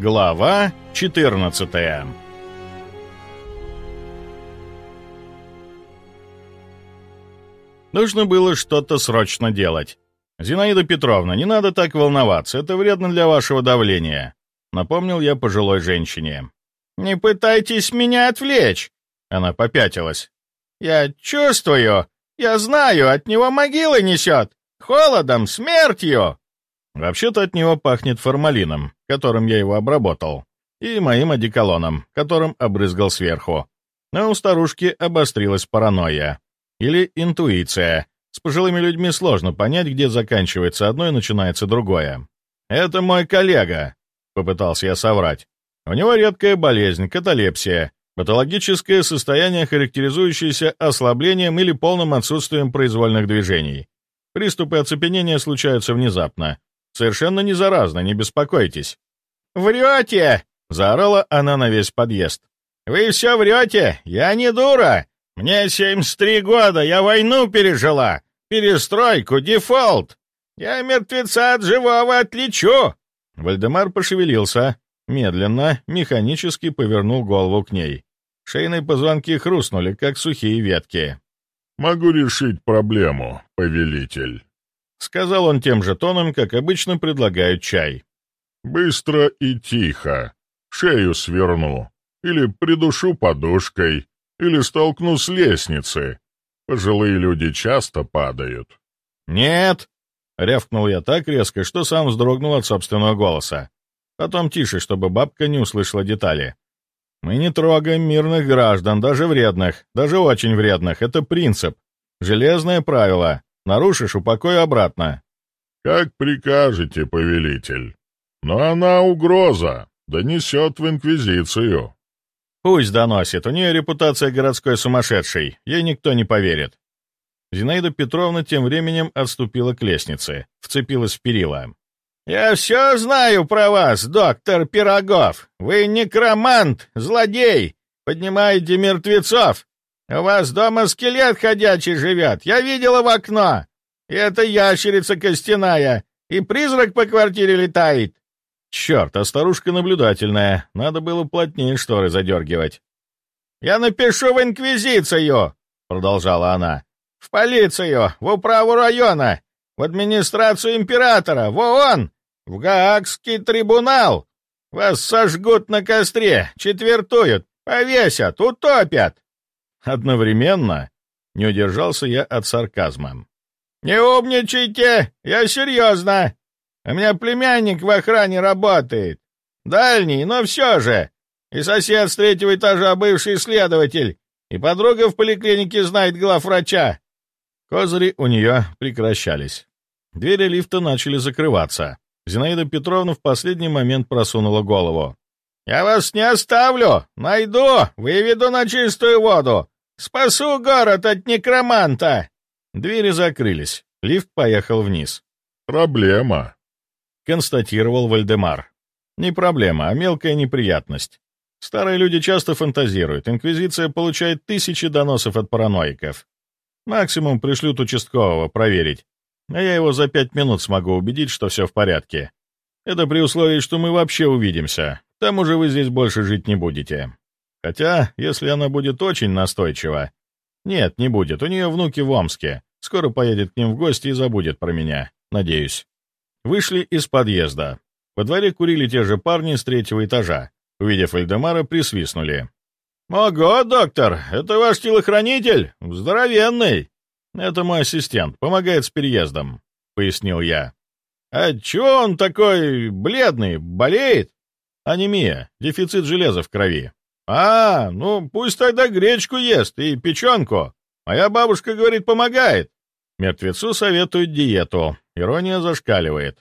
Глава 14 Нужно было что-то срочно делать. «Зинаида Петровна, не надо так волноваться, это вредно для вашего давления», — напомнил я пожилой женщине. «Не пытайтесь меня отвлечь!» Она попятилась. «Я чувствую, я знаю, от него могилы несет! Холодом, смертью!» Вообще-то от него пахнет формалином, которым я его обработал, и моим одеколоном, которым обрызгал сверху. Но у старушки обострилась паранойя. Или интуиция. С пожилыми людьми сложно понять, где заканчивается одно и начинается другое. «Это мой коллега», — попытался я соврать. «У него редкая болезнь, каталепсия, патологическое состояние, характеризующееся ослаблением или полным отсутствием произвольных движений. Приступы оцепенения случаются внезапно, Совершенно не заразно, не беспокойтесь». «Врете!» — заорала она на весь подъезд. «Вы все врете! Я не дура! Мне 73 года, я войну пережила! Перестройку, дефолт! Я мертвеца от живого отличу!» Вальдемар пошевелился, медленно, механически повернул голову к ней. Шейные позвонки хрустнули, как сухие ветки. «Могу решить проблему, повелитель». — сказал он тем же тоном, как обычно предлагают чай. «Быстро и тихо. Шею сверну. Или придушу подушкой. Или столкну с лестницы. Пожилые люди часто падают». «Нет!» — рявкнул я так резко, что сам вздрогнул от собственного голоса. Потом тише, чтобы бабка не услышала детали. «Мы не трогаем мирных граждан, даже вредных, даже очень вредных. Это принцип. Железное правило. Нарушишь — упокой обратно». «Как прикажете, повелитель. Но она угроза, донесет в Инквизицию». «Пусть доносит, у нее репутация городской сумасшедшей, ей никто не поверит». Зинаида Петровна тем временем отступила к лестнице, вцепилась в перила. «Я все знаю про вас, доктор Пирогов. Вы некромант, злодей, поднимаете мертвецов. «У вас дома скелет ходячий живет, я видела в окно. И это ящерица костяная, и призрак по квартире летает». «Черт, а старушка наблюдательная, надо было плотнее шторы задергивать». «Я напишу в Инквизицию», — продолжала она. «В полицию, в управу района, в администрацию императора, в ООН, в Гаагский трибунал. Вас сожгут на костре, четвертуют, повесят, утопят. Одновременно не удержался я от сарказма. «Не умничайте! Я серьезно! У меня племянник в охране работает. Дальний, но все же. И сосед с третьего этажа бывший следователь. И подруга в поликлинике знает главврача». Козыри у нее прекращались. Двери лифта начали закрываться. Зинаида Петровна в последний момент просунула голову. «Я вас не оставлю! Найду! Выведу на чистую воду! Спасу город от некроманта!» Двери закрылись. Лифт поехал вниз. «Проблема», — констатировал Вальдемар. «Не проблема, а мелкая неприятность. Старые люди часто фантазируют. Инквизиция получает тысячи доносов от параноиков. Максимум пришлют участкового проверить. А я его за пять минут смогу убедить, что все в порядке. Это при условии, что мы вообще увидимся. К тому же вы здесь больше жить не будете. Хотя, если она будет очень настойчива... Нет, не будет, у нее внуки в Омске. Скоро поедет к ним в гости и забудет про меня, надеюсь. Вышли из подъезда. Во дворе курили те же парни с третьего этажа. Увидев Эльдемара, присвистнули. «Ого, доктор, это ваш телохранитель? Здоровенный!» «Это мой ассистент, помогает с переездом», — пояснил я. «А чё он такой бледный, болеет?» «Анемия, дефицит железа в крови. «А, ну пусть тогда гречку ест и печенку. Моя бабушка говорит, помогает». Мертвецу советуют диету. Ирония зашкаливает.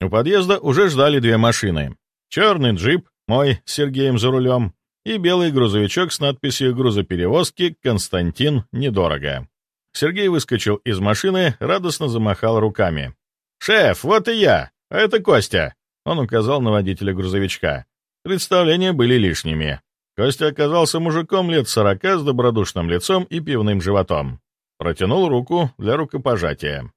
У подъезда уже ждали две машины. Черный джип, мой, с Сергеем за рулем, и белый грузовичок с надписью «Грузоперевозки Константин недорого». Сергей выскочил из машины, радостно замахал руками. «Шеф, вот и я! А это Костя!» Он указал на водителя грузовичка. Представления были лишними. Костя оказался мужиком лет сорока с добродушным лицом и пивным животом. Протянул руку для рукопожатия.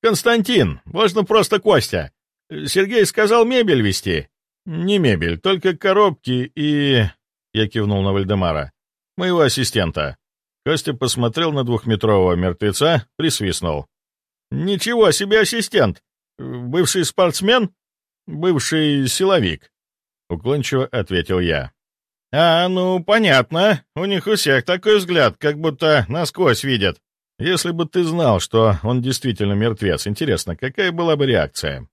«Константин, можно просто Костя. Сергей сказал мебель вести. «Не мебель, только коробки и...» Я кивнул на Вальдемара. «Моего ассистента». Костя посмотрел на двухметрового мертвеца, присвистнул. «Ничего себе ассистент! Бывший спортсмен? Бывший силовик?» Уклончиво ответил я. «А, ну, понятно. У них у всех такой взгляд, как будто насквозь видят. Если бы ты знал, что он действительно мертвец, интересно, какая была бы реакция?»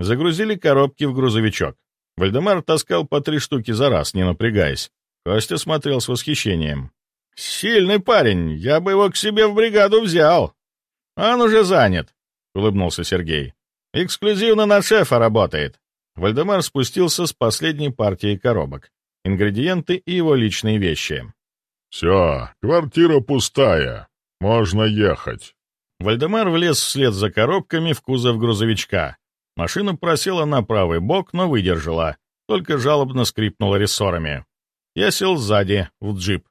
Загрузили коробки в грузовичок. Вальдемар таскал по три штуки за раз, не напрягаясь. Костя смотрел с восхищением. «Сильный парень, я бы его к себе в бригаду взял. Он уже занят», — улыбнулся Сергей. «Эксклюзивно на шефа работает». Вальдемар спустился с последней партией коробок. Ингредиенты и его личные вещи. «Все, квартира пустая. Можно ехать». Вальдемар влез вслед за коробками в кузов грузовичка. Машина просела на правый бок, но выдержала, только жалобно скрипнула рессорами. Я сел сзади, в джип.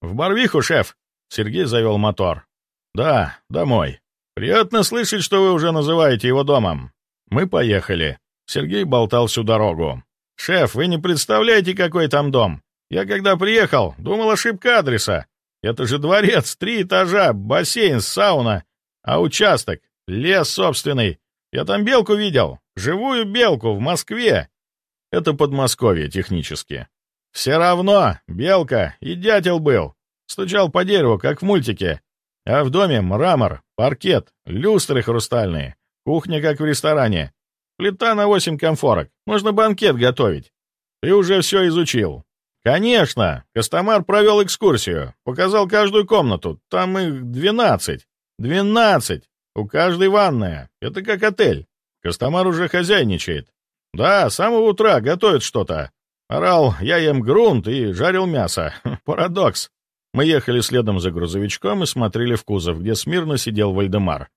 «В Барвиху, шеф!» Сергей завел мотор. «Да, домой. Приятно слышать, что вы уже называете его домом. Мы поехали. Сергей болтал всю дорогу. «Шеф, вы не представляете, какой там дом. Я когда приехал, думал ошибка адреса. Это же дворец, три этажа, бассейн, сауна, а участок, лес собственный. Я там белку видел, живую белку в Москве. Это Подмосковье технически. Все равно, белка и дятел был. Стучал по дереву, как в мультике. А в доме мрамор, паркет, люстры хрустальные, кухня, как в ресторане. Плита на восемь конфорок. Можно банкет готовить. Ты уже все изучил. Конечно. Костомар провел экскурсию. Показал каждую комнату. Там их двенадцать. Двенадцать. У каждой ванная. Это как отель. Костомар уже хозяйничает. Да, с самого утра готовит что-то. Орал, я ем грунт и жарил мясо. Парадокс. Мы ехали следом за грузовичком и смотрели в кузов, где смирно сидел Вальдемар.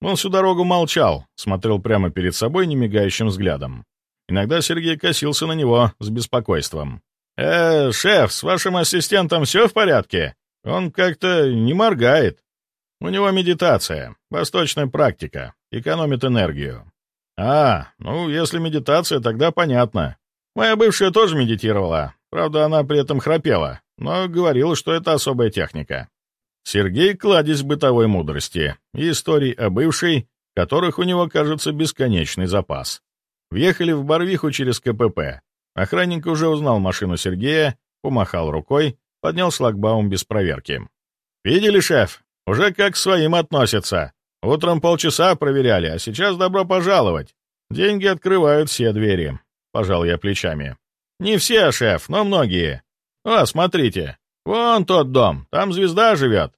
Он всю дорогу молчал, смотрел прямо перед собой немигающим взглядом. Иногда Сергей косился на него с беспокойством. «Э, шеф, с вашим ассистентом все в порядке? Он как-то не моргает. У него медитация, восточная практика, экономит энергию». «А, ну, если медитация, тогда понятно. Моя бывшая тоже медитировала, правда, она при этом храпела, но говорила, что это особая техника. Сергей кладезь бытовой мудрости и историй о бывшей, которых у него, кажется, бесконечный запас. Въехали в Барвиху через КПП. Охранник уже узнал машину Сергея, помахал рукой, поднял шлагбаум без проверки. «Видели, шеф? Уже как к своим относятся. Утром полчаса проверяли, а сейчас добро пожаловать. Деньги открывают все двери», — пожал я плечами. «Не все, шеф, но многие. О, смотрите, вон тот дом, там звезда живет.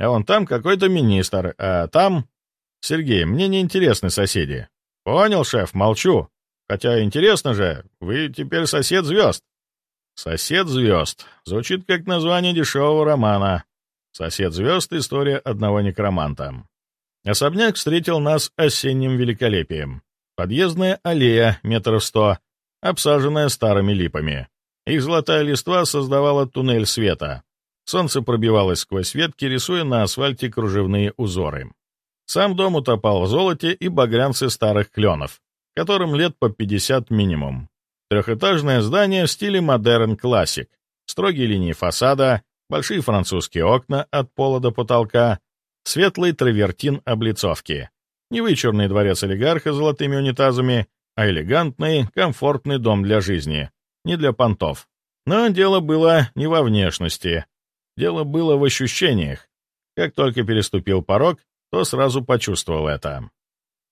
А вон там какой-то министр, а там... Сергей, мне не интересны соседи. Понял, шеф, молчу. Хотя интересно же, вы теперь сосед звезд. Сосед звезд. Звучит как название дешевого романа. Сосед звезд — история одного некроманта. Особняк встретил нас осенним великолепием. Подъездная аллея метров сто, обсаженная старыми липами. Их золотая листва создавала туннель света. Солнце пробивалось сквозь ветки, рисуя на асфальте кружевные узоры. Сам дом утопал в золоте и багрянце старых кленов, которым лет по 50 минимум. Трехэтажное здание в стиле модерн классик, строгие линии фасада, большие французские окна от пола до потолка, светлый травертин облицовки. Не вычурный дворец олигарха с золотыми унитазами, а элегантный, комфортный дом для жизни, не для понтов. Но дело было не во внешности, Дело было в ощущениях. Как только переступил порог, то сразу почувствовал это.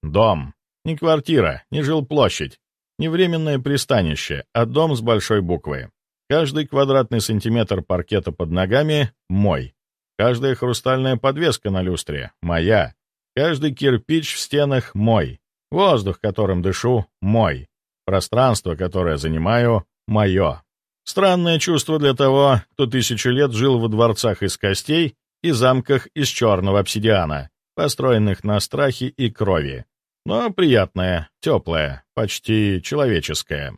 Дом. Не квартира, не жилплощадь, не временное пристанище, а дом с большой буквы. Каждый квадратный сантиметр паркета под ногами — мой. Каждая хрустальная подвеска на люстре — моя. Каждый кирпич в стенах — мой. Воздух, которым дышу — мой. Пространство, которое занимаю — мое. Странное чувство для того, кто тысячу лет жил во дворцах из костей и замках из черного обсидиана, построенных на страхе и крови. Но приятное, теплое, почти человеческое.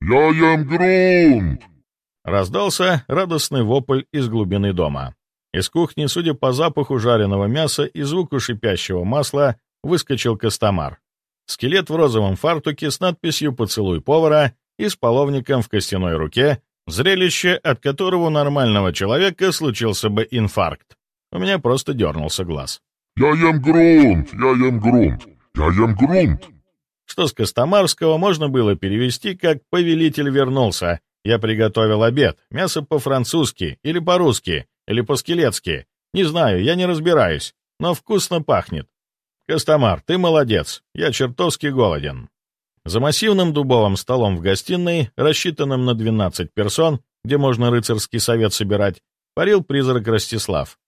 «Я ем грунт!» Раздался радостный вопль из глубины дома. Из кухни, судя по запаху жареного мяса и звуку шипящего масла, выскочил Костомар. Скелет в розовом фартуке с надписью «Поцелуй повара» и с половником в костяной руке, зрелище, от которого у нормального человека случился бы инфаркт. У меня просто дернулся глаз. «Я ем грунт! Я ем грунт! Я ем грунт!» Что с Костомарского можно было перевести как «повелитель вернулся», «я приготовил обед», «мясо по-французски» или по-русски, или по-скелетски. Не знаю, я не разбираюсь, но вкусно пахнет. Костомар, ты молодец, я чертовски голоден. За массивным дубовым столом в гостиной, рассчитанным на 12 персон, где можно рыцарский совет собирать, парил призрак Ростислав.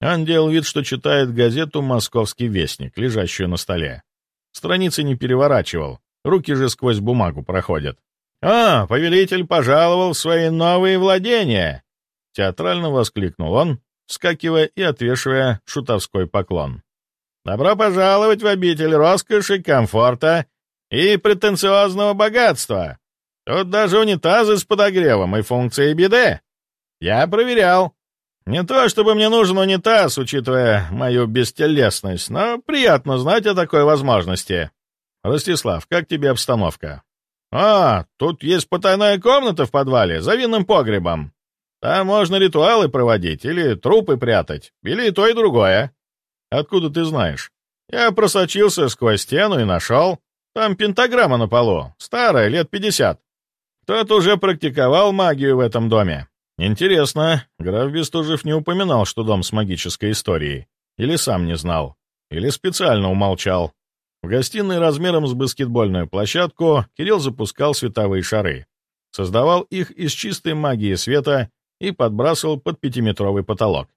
Он делал вид, что читает газету «Московский вестник», лежащую на столе. Страницы не переворачивал, руки же сквозь бумагу проходят. «А, повелитель пожаловал в свои новые владения!» Театрально воскликнул он, вскакивая и отвешивая шутовской поклон. «Добро пожаловать в обитель роскоши, комфорта и претенциозного богатства. Тут даже унитазы с подогревом и функцией биде. Я проверял. Не то чтобы мне нужен унитаз, учитывая мою бестелесность, но приятно знать о такой возможности. Ростислав, как тебе обстановка? А, тут есть потайная комната в подвале, за винным погребом. Там можно ритуалы проводить, или трупы прятать, или то, и другое. Откуда ты знаешь? Я просочился сквозь стену и нашел. Там пентаграмма на полу, старая, лет пятьдесят. Кто-то уже практиковал магию в этом доме. Интересно, граф Бестужев не упоминал, что дом с магической историей. Или сам не знал. Или специально умолчал. В гостиной размером с баскетбольную площадку Кирилл запускал световые шары. Создавал их из чистой магии света и подбрасывал под пятиметровый потолок.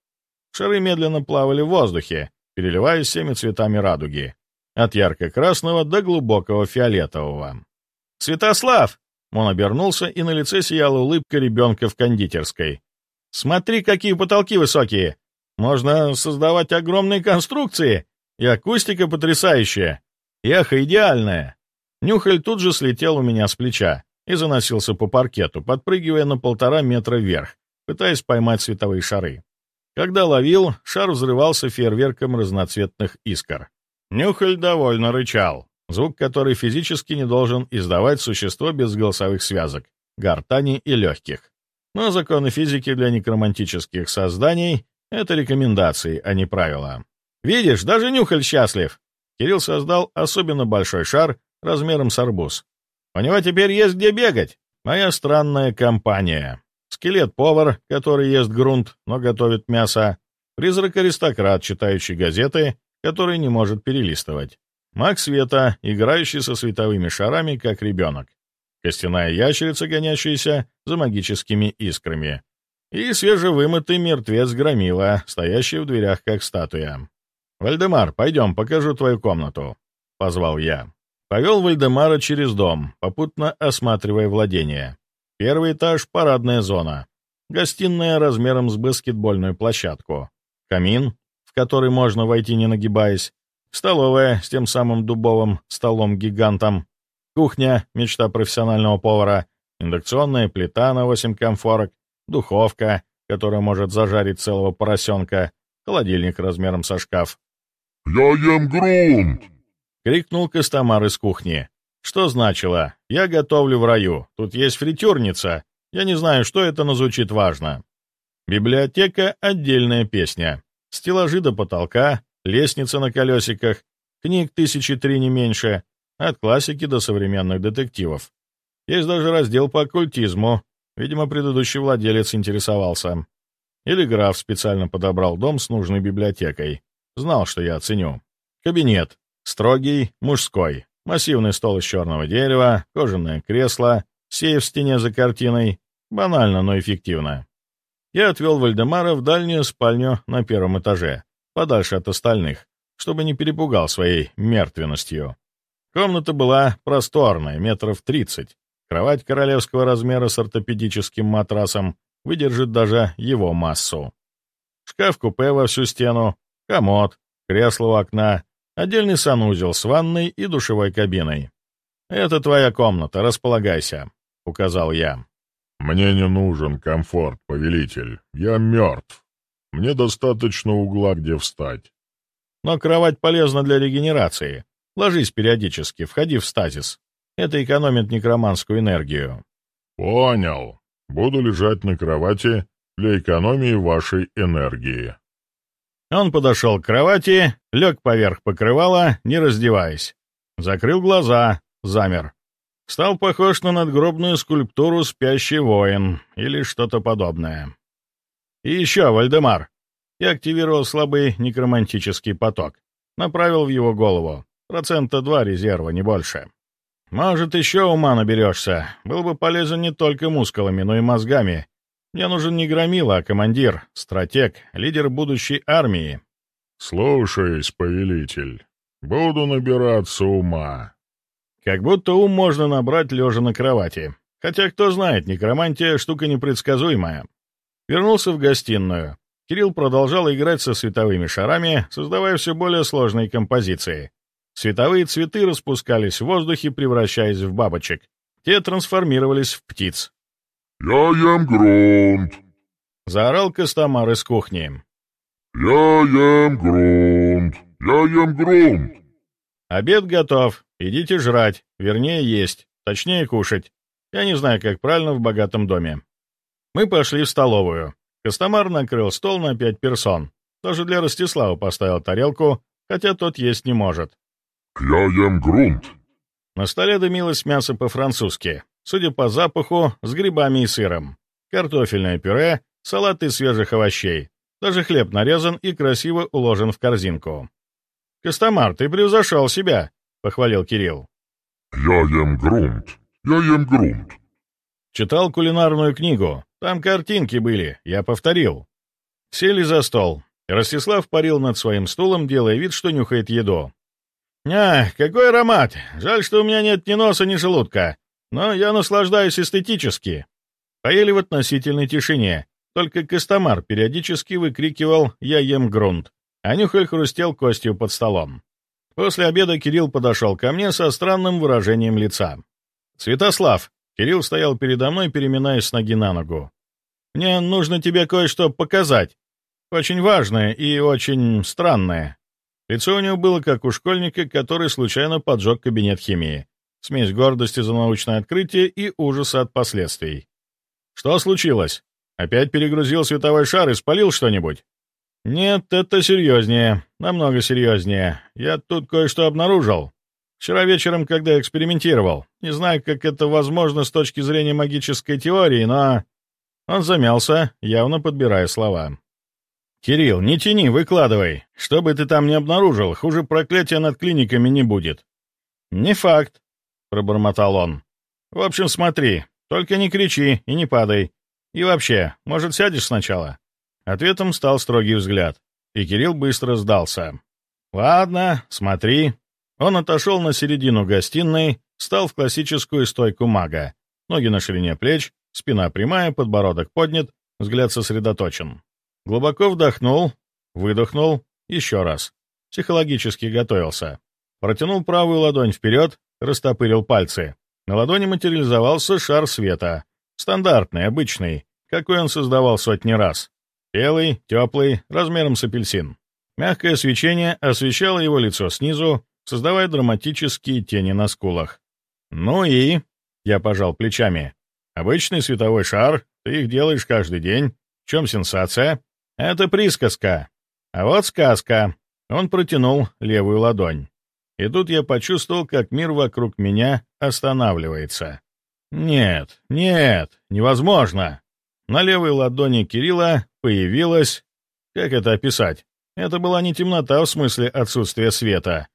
Шары медленно плавали в воздухе, переливаясь всеми цветами радуги, от ярко-красного до глубокого фиолетового. «Святослав!» Он обернулся, и на лице сияла улыбка ребенка в кондитерской. «Смотри, какие потолки высокие! Можно создавать огромные конструкции, и акустика потрясающая, эхо идеальное!» Нюхаль тут же слетел у меня с плеча и заносился по паркету, подпрыгивая на полтора метра вверх, пытаясь поймать световые шары. Когда ловил, шар взрывался фейерверком разноцветных искр. Нюхаль довольно рычал, звук который физически не должен издавать существо без голосовых связок, гортани и легких. Но законы физики для некромантических созданий — это рекомендации, а не правила. «Видишь, даже Нюхаль счастлив!» Кирилл создал особенно большой шар размером с арбуз. «У него теперь есть где бегать. Моя странная компания. Скелет-повар, который ест грунт, но готовит мясо. Призрак-аристократ, читающий газеты, который не может перелистывать. Маг света, играющий со световыми шарами, как ребенок. Костяная ящерица, гонящаяся за магическими искрами. И свежевымытый мертвец Громила, стоящий в дверях, как статуя. «Вальдемар, пойдем, покажу твою комнату», — позвал я. Повел Вальдемара через дом, попутно осматривая владение. Первый этаж — парадная зона. Гостиная размером с баскетбольную площадку. Камин, в который можно войти не нагибаясь. Столовая с тем самым дубовым столом-гигантом. Кухня — мечта профессионального повара. Индукционная плита на 8 комфорок. Духовка, которая может зажарить целого поросенка. Холодильник размером со шкаф. «Я ем грунт!» — крикнул Костомар из кухни. Что значило «я готовлю в раю», тут есть фритюрница, я не знаю, что это, но звучит важно. Библиотека — отдельная песня. Стеллажи до потолка, лестница на колесиках, книг тысячи три не меньше, от классики до современных детективов. Есть даже раздел по оккультизму, видимо, предыдущий владелец интересовался. Или граф специально подобрал дом с нужной библиотекой. Знал, что я оценю. Кабинет. Строгий, мужской. Массивный стол из черного дерева, кожаное кресло, сейф в стене за картиной. Банально, но эффективно. Я отвел Вальдемара в дальнюю спальню на первом этаже, подальше от остальных, чтобы не перепугал своей мертвенностью. Комната была просторная, метров тридцать. Кровать королевского размера с ортопедическим матрасом выдержит даже его массу. Шкаф-купе во всю стену, комод, кресло у окна, Отдельный санузел с ванной и душевой кабиной. «Это твоя комната, располагайся», — указал я. «Мне не нужен комфорт, повелитель. Я мертв. Мне достаточно угла, где встать». «Но кровать полезна для регенерации. Ложись периодически, входи в стазис». Это экономит некроманскую энергию. Понял. Буду лежать на кровати для экономии вашей энергии. Он подошел к кровати, лег поверх покрывала, не раздеваясь. Закрыл глаза, замер. Стал похож на надгробную скульптуру «Спящий воин» или что-то подобное. И еще, Вальдемар. Я активировал слабый некромантический поток. Направил в его голову. Процента два резерва, не больше. Может, еще ума наберешься. Был бы полезен не только мускулами, но и мозгами. Мне нужен не громила, а командир, стратег, лидер будущей армии. Слушаюсь, повелитель. Буду набираться ума. Как будто ум можно набрать лежа на кровати. Хотя, кто знает, некромантия — штука непредсказуемая. Вернулся в гостиную. Кирилл продолжал играть со световыми шарами, создавая все более сложные композиции. Световые цветы распускались в воздухе, превращаясь в бабочек. Те трансформировались в птиц. «Я ем грунт!» — заорал Костомар из кухни. «Я ем грунт! Я ем грунт!» «Обед готов. Идите жрать. Вернее, есть. Точнее, кушать. Я не знаю, как правильно в богатом доме». Мы пошли в столовую. Костомар накрыл стол на пять персон. Даже для Ростислава поставил тарелку, хотя тот есть не может. «Я ем грунт!» На столе дымилось мясо по-французски, судя по запаху, с грибами и сыром. Картофельное пюре, салат из свежих овощей. Даже хлеб нарезан и красиво уложен в корзинку. «Костомар, ты превзошел себя!» — похвалил Кирилл. «Я ем грунт! Я ем грунт!» Читал кулинарную книгу. Там картинки были, я повторил. Сели за стол. Ростислав парил над своим стулом, делая вид, что нюхает еду. «Ах, какой аромат! Жаль, что у меня нет ни носа, ни желудка. Но я наслаждаюсь эстетически». Поели в относительной тишине. Только Костомар периодически выкрикивал «Я ем грунт», а Нюхаль хрустел костью под столом. После обеда Кирилл подошел ко мне со странным выражением лица. «Святослав, Кирилл стоял передо мной, переминаясь с ноги на ногу. «Мне нужно тебе кое-что показать. Очень важное и очень странное». Лицо у него было как у школьника, который случайно поджег кабинет химии. Смесь гордости за научное открытие и ужаса от последствий. «Что случилось? Опять перегрузил световой шар и спалил что-нибудь?» «Нет, это серьезнее. Намного серьезнее. Я тут кое-что обнаружил. Вчера вечером, когда экспериментировал. Не знаю, как это возможно с точки зрения магической теории, но...» Он замялся, явно подбирая слова. «Кирилл, не тяни, выкладывай. Что бы ты там ни обнаружил, хуже проклятия над клиниками не будет». «Не факт», — пробормотал он. «В общем, смотри, только не кричи и не падай. И вообще, может, сядешь сначала?» Ответом стал строгий взгляд, и Кирилл быстро сдался. «Ладно, смотри». Он отошел на середину гостиной, стал в классическую стойку мага. Ноги на ширине плеч, спина прямая, подбородок поднят, взгляд сосредоточен. Глубоко вдохнул, выдохнул, еще раз. Психологически готовился. Протянул правую ладонь вперед, растопырил пальцы. На ладони материализовался шар света. Стандартный, обычный, какой он создавал сотни раз. Белый, теплый, размером с апельсин. Мягкое свечение освещало его лицо снизу, создавая драматические тени на скулах. «Ну и...» — я пожал плечами. «Обычный световой шар, ты их делаешь каждый день. В чем сенсация?» «Это присказка. А вот сказка». Он протянул левую ладонь. И тут я почувствовал, как мир вокруг меня останавливается. «Нет, нет, невозможно!» На левой ладони Кирилла появилась... Как это описать? Это была не темнота в смысле отсутствия света,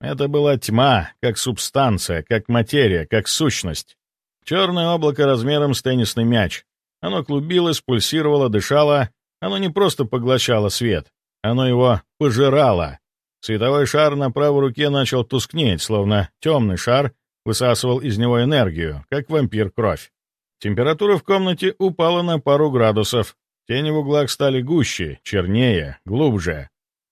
это была тьма, как субстанция, как материя, как сущность. Черное облако размером с теннисный мяч. Оно клубилось, пульсировало, дышало. Оно не просто поглощало свет, оно его пожирало. Световой шар на правой руке начал тускнеть, словно темный шар высасывал из него энергию, как вампир кровь. Температура в комнате упала на пару градусов. Тени в углах стали гуще, чернее, глубже.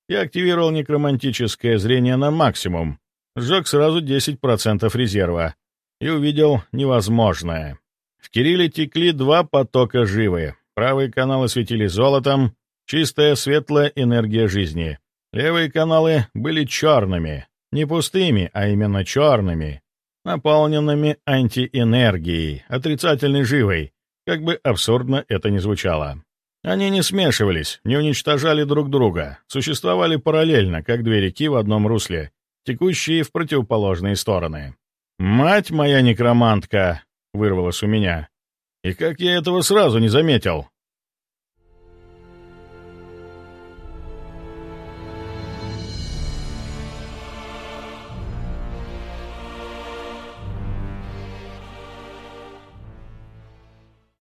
Я активировал некромантическое зрение на максимум, сжег сразу 10% резерва и увидел невозможное. В Кирилле текли два потока живы. Правые каналы светили золотом, чистая светлая энергия жизни. Левые каналы были черными, не пустыми, а именно черными. наполненными антиэнергией, отрицательной живой, как бы абсурдно это ни звучало. Они не смешивались, не уничтожали друг друга, существовали параллельно, как две реки в одном русле, текущие в противоположные стороны. «Мать моя некромантка!» — вырвалась у меня. «И как я этого сразу не заметил?»